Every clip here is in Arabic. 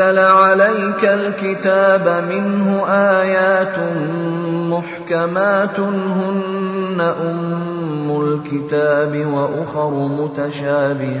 أنزل عليك الكتاب منه آيات محكمات هن أم الكتاب وأخر متشابهات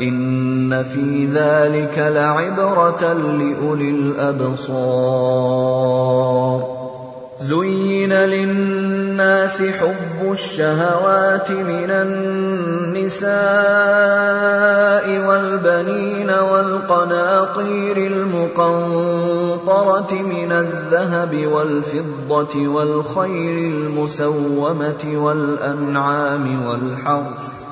ان في ذلك لعبره لاولي الابصار زين للناس حب الشهوات من النساء والبنين والقناطير المقنطره من الذهب والفضه والخيل المسومه والانعام والحرث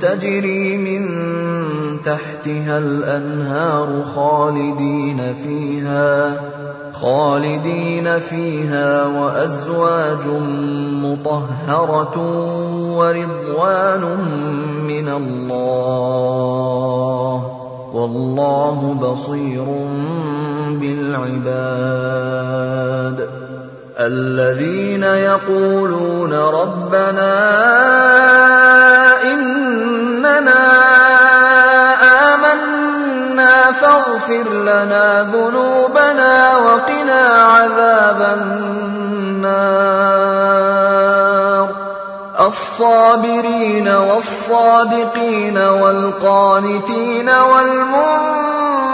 تجري من تحتها الأنهار خالدين فيها خالدين فيها وأزواج مطهرة ورضوان من الله. والله بصير بالعباد. الذين يقولون ربنا إننا فاغفر لنا ذنوبنا وقنا عذاب النار. الصابرين والصادقين والقانتين والمنفقين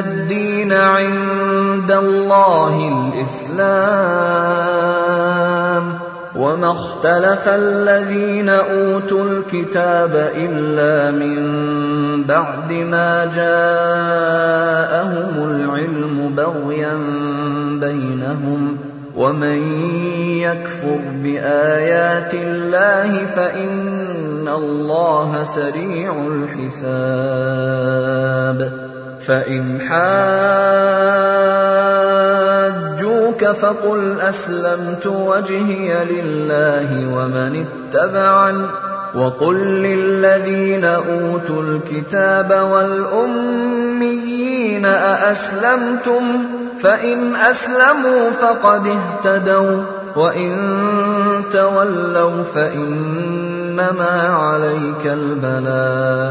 الدين عند الله الإسلام وما اختلف الذين أوتوا الكتاب إلا من بعد ما جاءهم العلم بغيا بينهم ومن يكفر بآيات الله فإن الله سريع الحساب فإن حاجوك فقل أسلمت وجهي لله ومن اتبعني وقل للذين أوتوا الكتاب والأميين أأسلمتم فإن أسلموا فقد اهتدوا وإن تولوا فإنما عليك البلاغ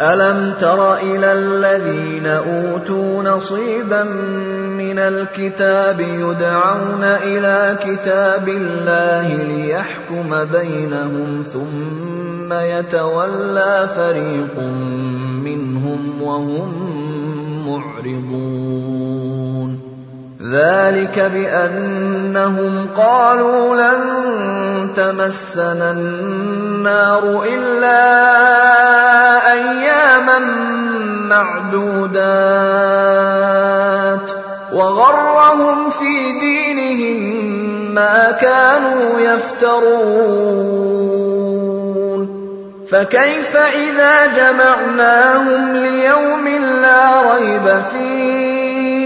ألم تر إلى الذين أوتوا نصيبا من الكتاب يدعون إلى كتاب الله ليحكم بينهم ثم يتولى فريق منهم وهم معرضون. ذلك بأنهم قالوا لن تمسنا النار إلا أياما معدودات وغرهم في دينهم ما كانوا يفترون فكيف إذا جمعناهم ليوم لا ريب فيه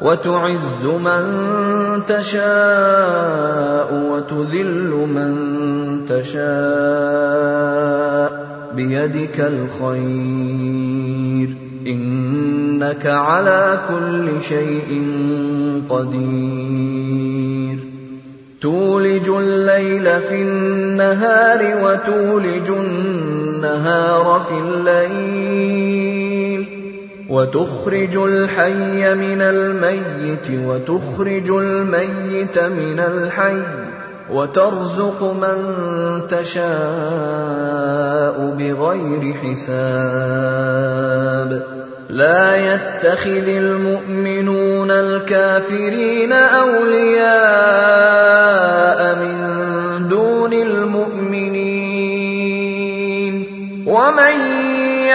وتعز من تشاء وتذل من تشاء بيدك الخير. إنك على كل شيء قدير. تولج الليل في النهار وتولج النهار في الليل. وتخرج الحي من الميت وتخرج الميت من الحي وترزق من تشاء بغير حساب. لا يتخذ المؤمنون الكافرين أولياء من دون المؤمنين. ومن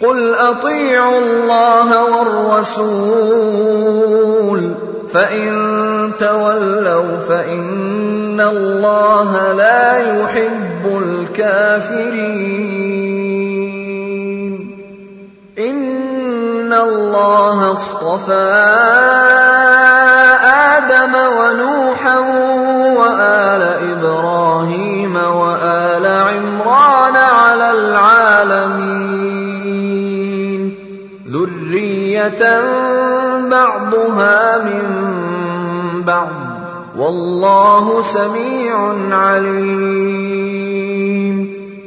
قل اطيعوا الله والرسول فان تولوا فان الله لا يحب الكافرين ان الله اصطفى آدم ونوحا ذريه بعضها من بعض. والله سميع عليم.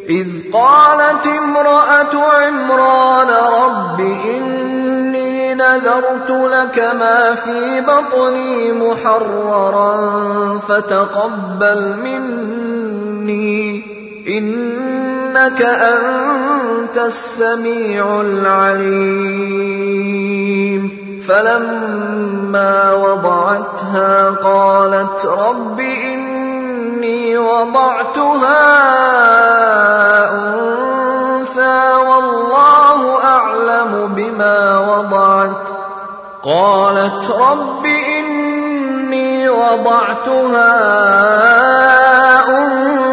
اذ قالت امراه عمران رب اني نذرت لك ما في بطني محررا فتقبل مني. إنك أنت السميع العليم. فلما وضعتها قالت رب إني وضعتها أنثى والله أعلم بما وضعت. قالت رب إني وضعتها أنثى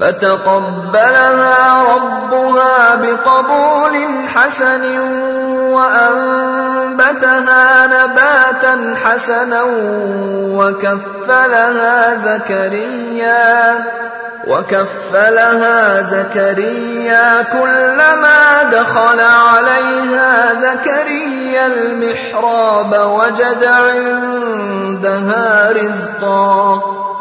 فتقبلها ربها بقبول حسن وأنبتها نباتا حسنا وكفلها زكريا وكفلها زكريا كلما دخل عليها زكريا المحراب وجد عندها رزقا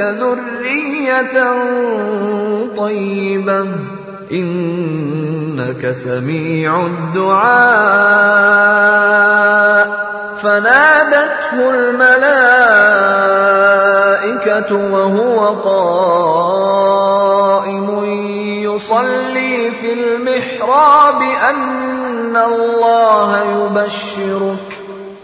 ذريه طيبة. إنك سميع الدعاء. فنادته الملائكة وهو قائم يصلي في المحراب أن الله يبشرك.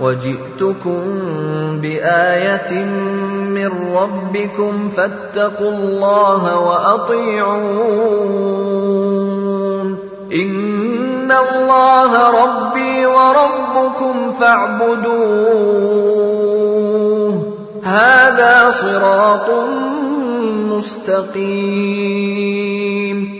وجئتكم بآية من ربكم فاتقوا الله وأطيعون. إن الله ربي وربكم فاعبدوه. هذا صراط مستقيم.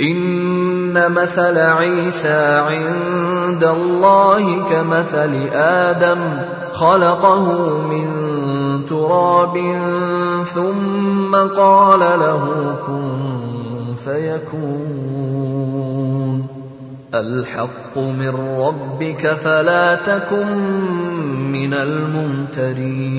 ان مثل عيسى عند الله كمثل آدم خلقه من تراب ثم قال له كن فيكون الحق من ربك فلا تكن من الممترين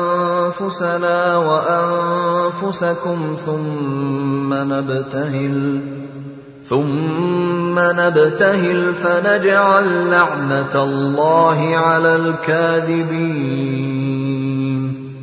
وأنفسنا وأنفسكم ثم نبتهل ثم نبتهل فنجعل لعنة الله على الكاذبين.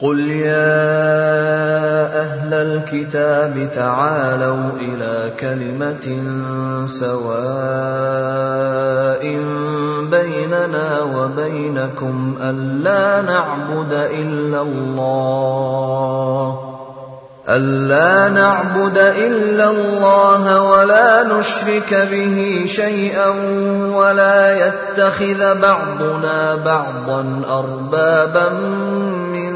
قل يا أهل الكتاب تعالوا إلى كلمه سواء بيننا وبينكم الا نعبد الا الله ألا نعبد إلا الله ولا نشرك به شيئا ولا يتخذ بعضنا بعضا أربابا من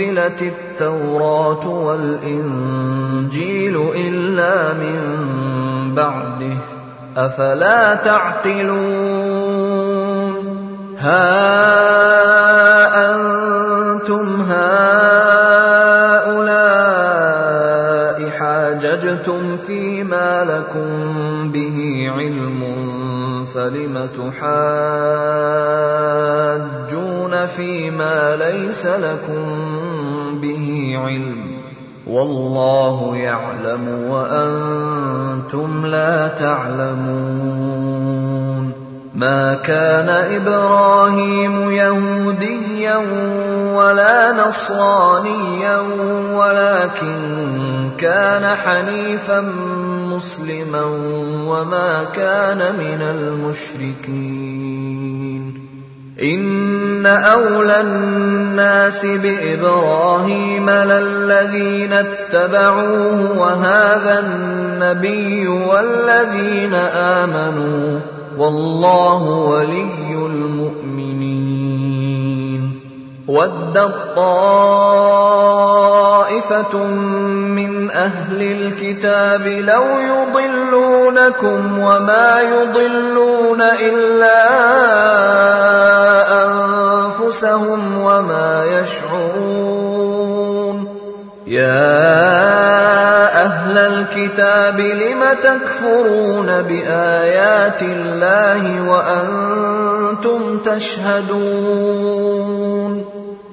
أنزلت التوراة والإنجيل إلا من بعده أفلا تعقلون؟ ها أنتم هؤلاء حاججتم فيما لكم به علم فلم تحاجون فيما ليس لكم والله يعلم وأنتم لا تعلمون. ما كان إبراهيم يهوديا ولا نصرانيا ولكن كان حنيفا مسلما وما كان من المشركين. اولى الناس بابراهيم للذين اتبعوه وهذا النبي والذين امنوا والله ولي المؤمنين ودت طائفه من أهل الكتاب لو يضلونكم وما يضلون الا أنفسهم وما يشعرون. يا أهل الكتاب لم تكفرون بآيات الله وأنتم تشهدون؟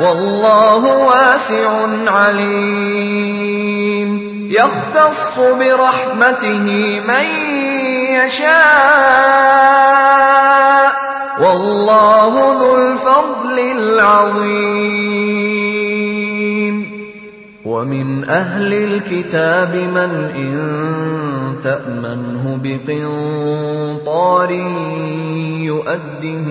والله واسع عليم. يختص برحمته من يشاء. والله ذو الفضل العظيم. ومن أهل الكتاب من إن تأمنه بقنطار يؤده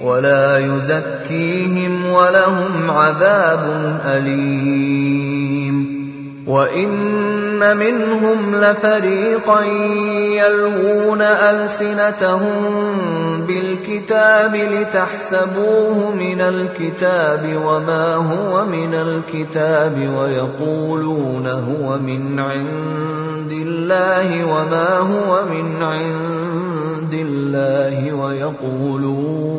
ولا يزكيهم ولهم عذاب أليم. وان منهم لفريقا يلوون السنتهم بالكتاب لتحسبوه من الكتاب وما هو من الكتاب ويقولون هو من عند الله وما هو من عند الله ويقولون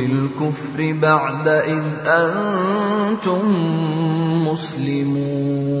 بالكفر بعد إذ أنتم مسلمون.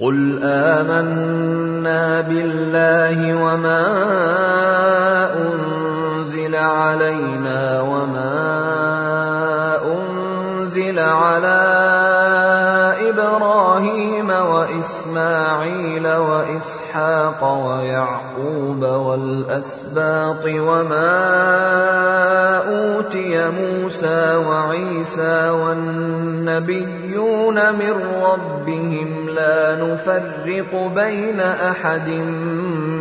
قل آمنا بالله وما أنزل علينا وما أنزل على إبراهيم وإسماعيل وإسحاق ويعقوب والأسباط وما أوتي موسى وعيسى والنبيون من ربهم لا نفرق بين أحد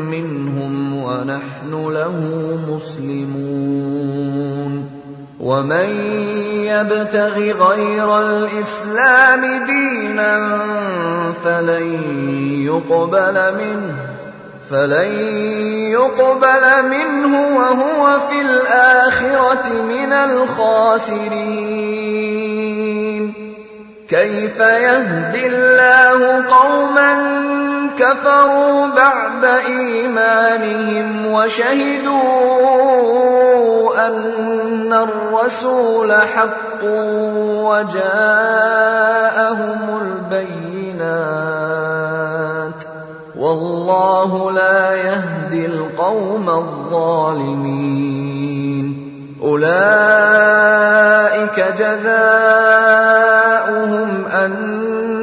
منهم ونحن له مسلمون ومن يبتغ غير الإسلام دينا فلن يقبل منه فلن يقبل منه وهو في الآخرة من الخاسرين. كيف يهدي الله قوما كفروا بعد إيمانهم وشهدوا أن الرسول حق وجاءهم البينات والله لا يهدي القوم الظالمين أولئك جزاؤهم أن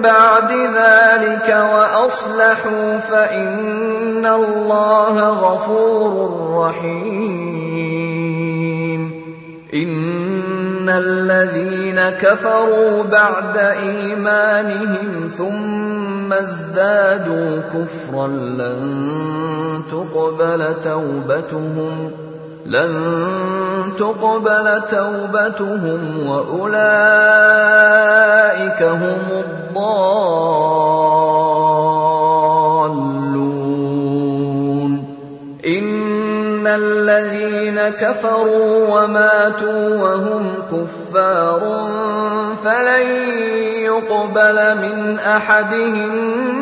بعد ذلك وأصلحوا فإن الله غفور رحيم. إن ان الذين كفروا بعد إيمانهم ثم ازدادوا كفرا لن تقبل توبتهم. لن تقبل توبتهم وأولئك هم الضالون. إن الذين كفروا وماتوا وهم كفار فلن يقبل من أحدهم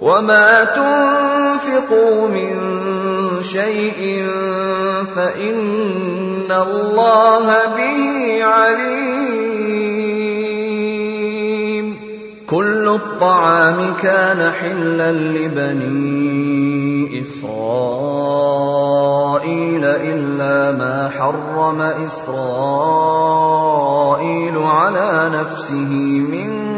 وما تنفقوا من شيء فان الله به عليم كل الطعام كان حلا لبني اسرائيل الا ما حرم اسرائيل على نفسه من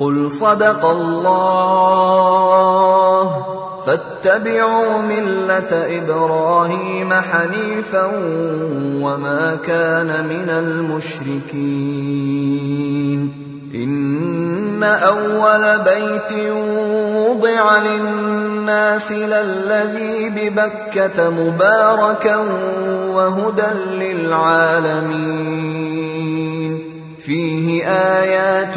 قل صدق الله فاتبعوا مله إبراهيم حنيفا وما كان من المشركين ان اول بيت وضع للناس للذي ببكه مباركا وهدى للعالمين فيه ايات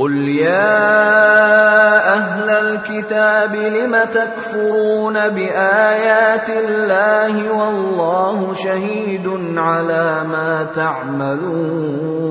قل يا أهل الكتاب لم تكفرون بايات الله والله شهيد على ما تعملون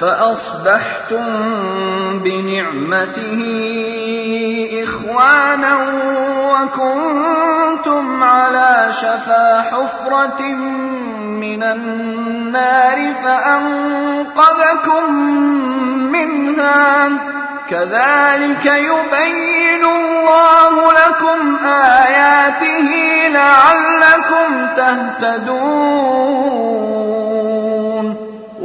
فأصبحتم بنعمته إخوانا وكنتم على شفا حفرة من النار فأنقذكم منها. كذلك يبين الله لكم آياته لعلكم تهتدون.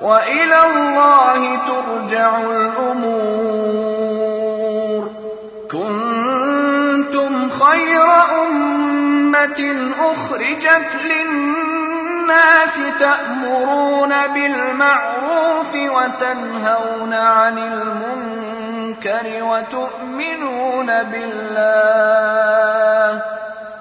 وإلى الله ترجع الأمور. كنتم خير أمة أخرجت للناس تأمرون بالمعروف وتنهون عن المنكر وتؤمنون بالله.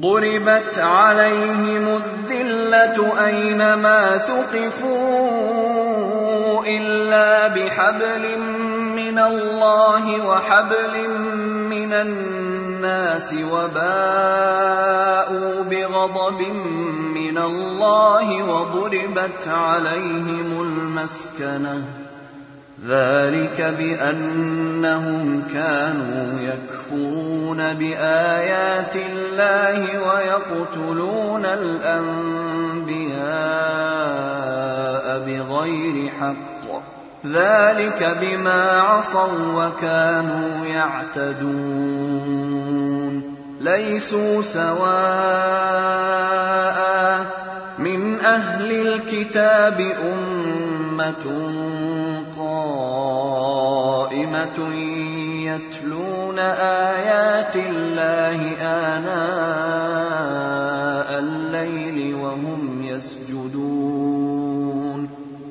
ضربت عليهم الذلة أينما ثقفوا إلا بحبل من الله وحبل من الناس وباءوا بغضب من الله وضربت عليهم المسكنة ذلك بأنهم كانوا يكفرون بآيات الله ويقتلون الأنبياء بغير حق. ذلك بما عصوا وكانوا يعتدون. ليسوا سواء من أهل الكتاب امه قائمه يتلون ايات الله اناء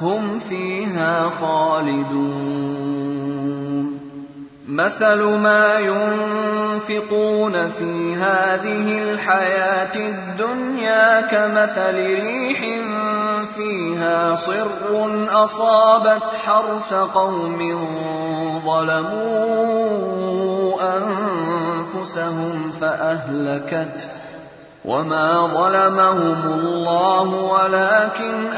هم فيها خالدون. مثل ما ينفقون في هذه الحياة الدنيا كمثل ريح فيها صر أصابت حرث قوم ظلموا أنفسهم فاهلكته وما ظلمهم الله ولكن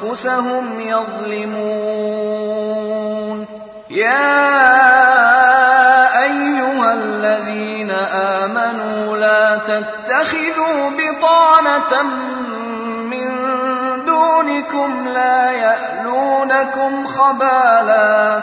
انفسهم يظلمون. يا ايها الذين امنوا لا تتخذوا بطانه من دونكم لا يالونكم خبالا.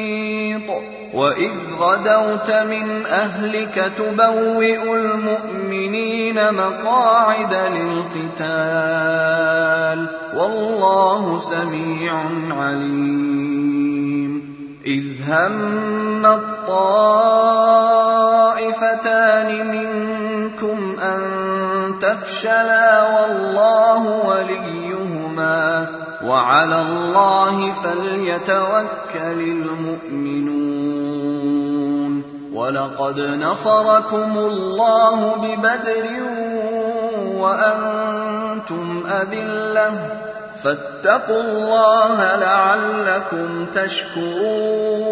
واذ غدوت من اهلك تبوئ المؤمنين مقاعد للقتال والله سميع عليم اذ هم الطائفتان منكم ان تفشلا والله وليهما وعلى الله فليتوكل المؤمنون ولقد نصركم الله ببدر وأنتم اذله فاتقوا الله لعلكم تشكرون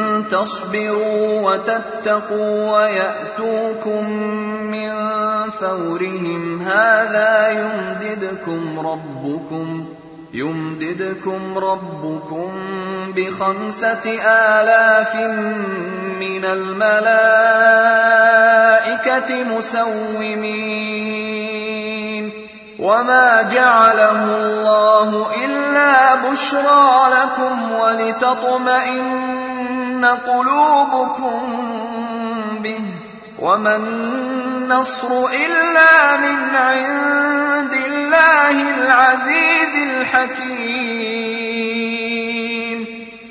تصبروا وتتقوا ويأتوكم من فورهم. هذا يمددكم ربكم يمددكم ربكم بخمسة آلاف من الملائكة مسومين. وما جعله الله إلا بشرى لكم ولتطمئن قلوبكم به وما النصر إلا من عند الله العزيز الحكيم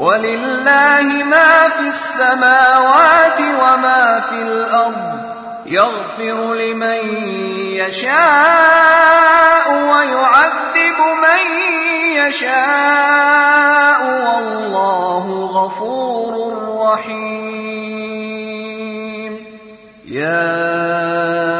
ولله ما في السماوات وما في الأرض يغفر لمن يشاء ويعذب من يشاء والله غفور رحيم. يا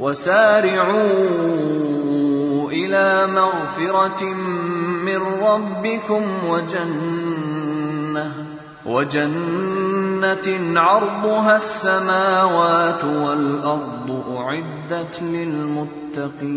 وسارعوا إلى مغفرة من ربكم وجنة وجنة عرضها السماوات والأرض أعدت للمتقين.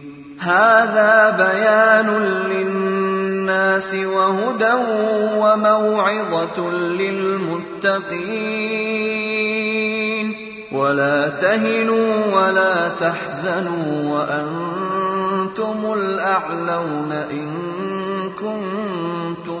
هذا بيان للناس وهدى وموعظة للمتقين. ولا تهنوا ولا تحزنوا وأنتم الأعلون إن كنتم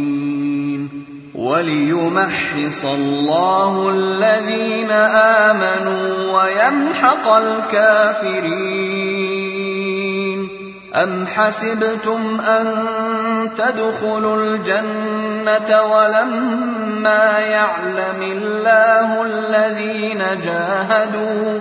وليمحص الله الذين آمنوا ويمحق الكافرين. أم حسبتم أن تدخلوا الجنة ولما يعلم الله الذين جاهدوا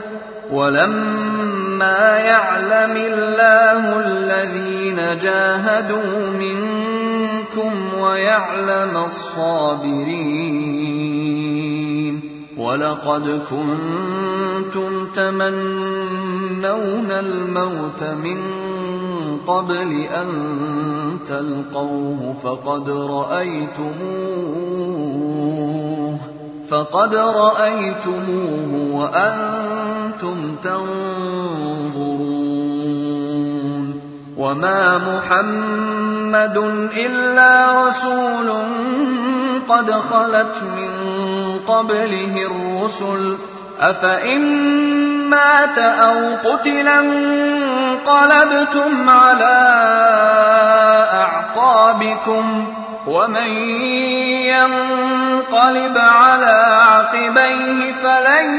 ولما يعلم الله الذين جاهدوا منكم ويعلم الصابرين. ولقد كنتم تمنون الموت من قبل أن تلقوه فقد رأيتموه فقد رأيتموه وأنتم تنظرون. وما محمد الا رسول قد خلت من قبله الرسل افان مات أو قتلا انقلبتم على اعقابكم ومن ينقلب على عقبيه فلن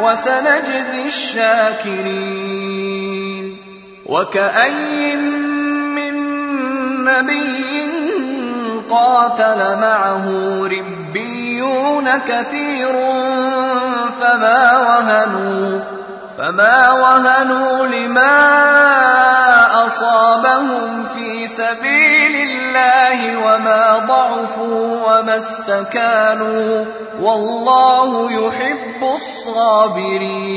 وسنجزي الشاكرين وكاين من نبي قاتل معه ربيون كثير فما وهنوا فما وهنوا لما اصابهم في سبيل الله وما ضعفوا وما استكانوا والله يحب الصابرين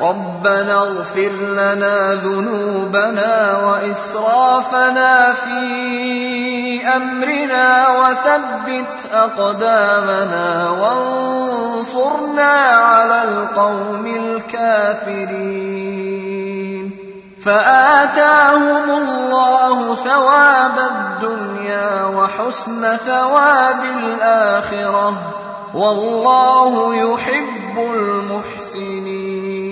ربنا اغفر لنا ذنوبنا وإسرافنا في أمرنا وثبت أقدامنا وانصرنا على القوم الكافرين. فآتاهم الله ثواب الدنيا وحسن ثواب الآخرة. والله يحب المحسنين.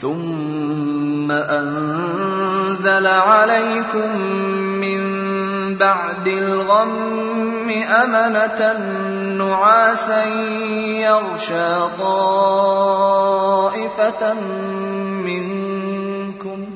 ثم أنزل عليكم من بعد الغم أمنة نعاسا يغشى طائفة منكم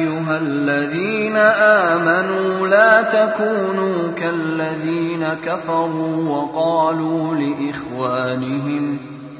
الذين آمنوا لا تكونوا كالذين كفروا وقالوا لإخوانهم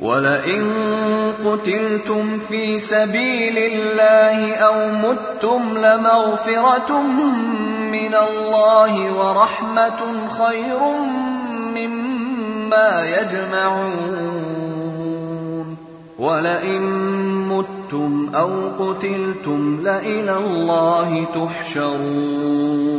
ولئن قتلتم في سبيل الله أو متم لمغفرة من الله ورحمة خير مما يجمعون. ولئن متم أو قتلتم لإلى الله تحشرون.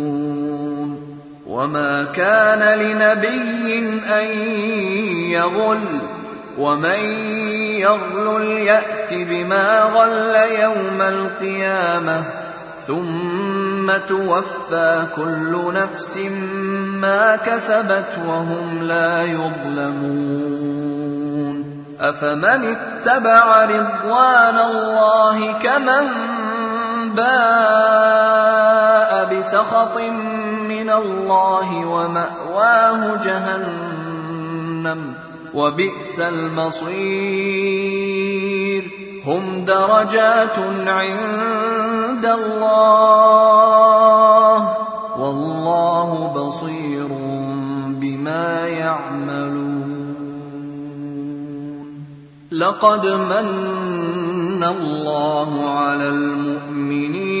وما كان لنبي ان يغل ومن يغلل يات بما غل يوم القيامه ثم توفى كل نفس ما كسبت وهم لا يظلمون افمن اتبع رضوان الله كمن بسخط من الله ومأواه جهنم وبئس المصير. هم درجات عند الله. والله بصير بما يعملون. لقد من الله على المؤمنين.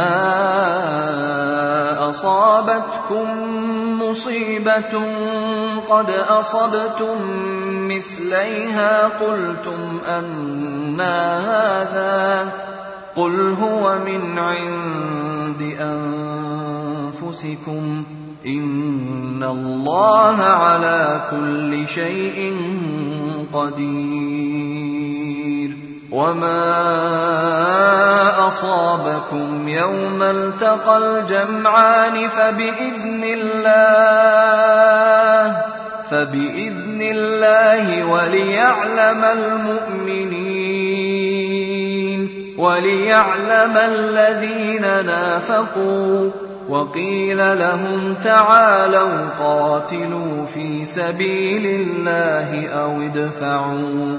اولما اصابتكم مصيبه قد اصبتم مثليها قلتم أنا هذا قل هو من عند انفسكم ان الله على كل شيء قدير وما اصابكم يوم التقى الجمعان فباذن الله فباذن الله وليعلم المؤمنين وليعلم الذين نافقوا وقيل لهم تعالوا قاتلوا في سبيل الله أو ادفعوا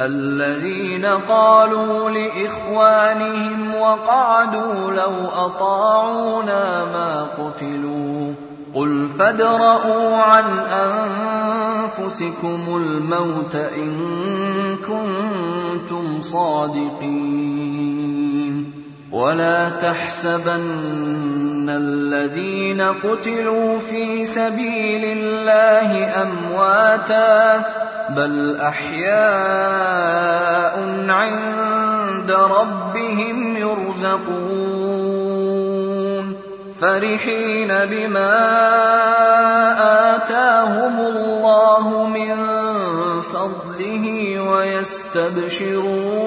الذين قالوا لإخوانهم وقعدوا لو أطاعونا ما قتلوا قل فادرءوا عن أنفسكم الموت إن كنتم صادقين ولا تحسبن الذين قتلوا في سبيل الله أمواتا بل احياء عند ربهم يرزقون فرحين بما اتاهم الله من فضله ويستبشرون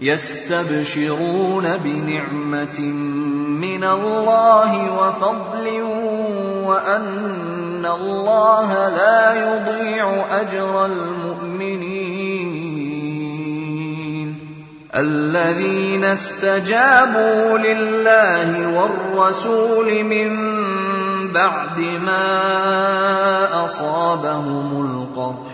يستبشرون بنعمة من الله وفضل وأن الله لا يضيع أجر المؤمنين. الذين استجابوا لله والرسول من بعد ما أصابهم القرح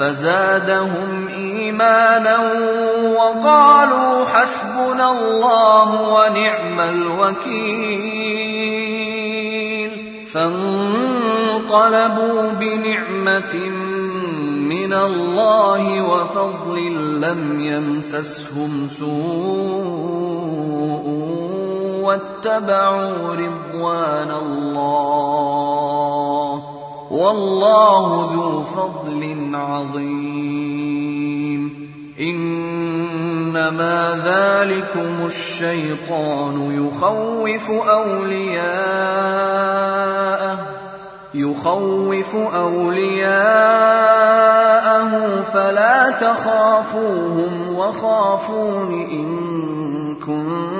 فزادهم إيمانا وقالوا حسبنا الله ونعم الوكيل. فانقلبوا بنعمة من الله وفضل لم يمسسهم سوء واتبعوا رضوان الله. والله ذو فضل عظيم. إنما ذلكم الشيطان يخوف أولياءه يخوف أولياءه فلا تخافوهم وخافون إن كنتم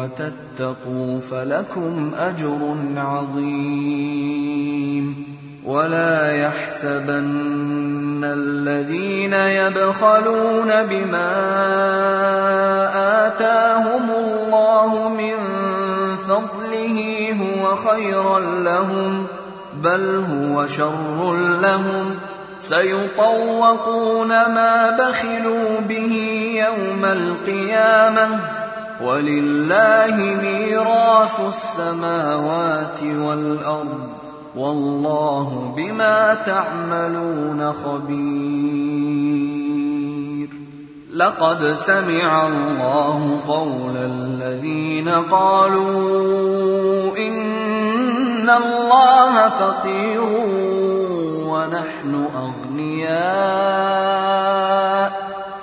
وتتقوا فلكم أجر عظيم ولا يحسبن الذين يبخلون بما آتاهم الله من فضله هو خيرا لهم بل هو شر لهم سيطوقون ما بخلوا به يوم القيامة ولله ميراث السماوات والأرض والله بما تعملون خبير. لقد سمع الله قول الذين قالوا إن الله فقير ونحن أغنياء.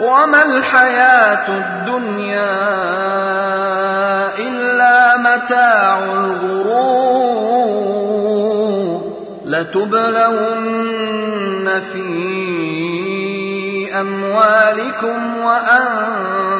وما الحياة الدنيا إلا متاع الغرور. لتبلون في أموالكم وأنفسكم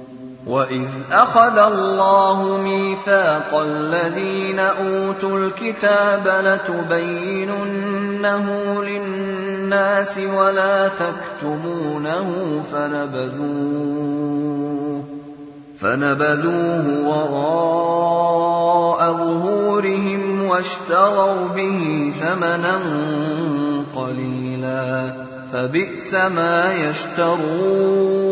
واذ اخذ الله ميثاق الذين اوتوا الكتاب لتبيننه للناس ولا تكتمونه فنبذوه فنبذوه وراء ظهورهم واشتروا به ثمنا قليلا فبئس ما يشترون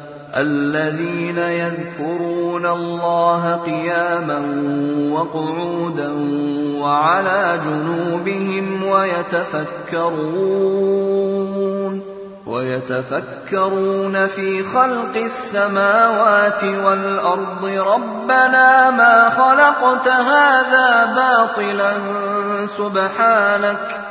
الذين يذكرون الله قياما وقعودا وعلى جنوبهم ويتفكرون ويتفكرون في خلق السماوات والأرض ربنا ما خلقت هذا باطلا سبحانك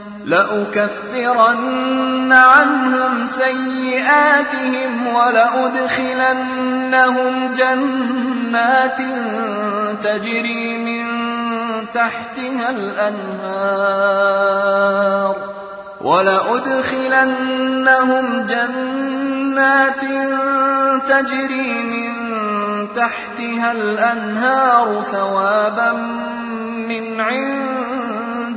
لأكفرن عنهم سيئاتهم ولأدخلنهم جنات تجري من تحتها الأنهار ولأدخلنهم جنات تجري من تحتها الأنهار ثوابا من عند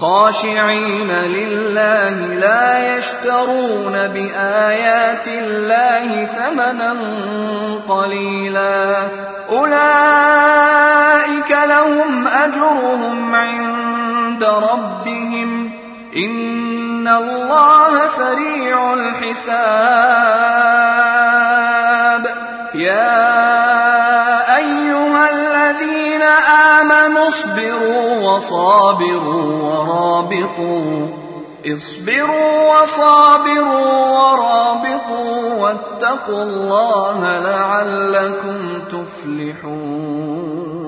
خاشعين لله لا يشترون بآيات الله ثمنا قليلا. أولئك لهم أجرهم عند ربهم. إن الله سريع الحساب. يا آمنوا اصبروا وصابروا ورابطوا. اصبروا وصابروا ورابطوا واتقوا الله لعلكم تفلحون.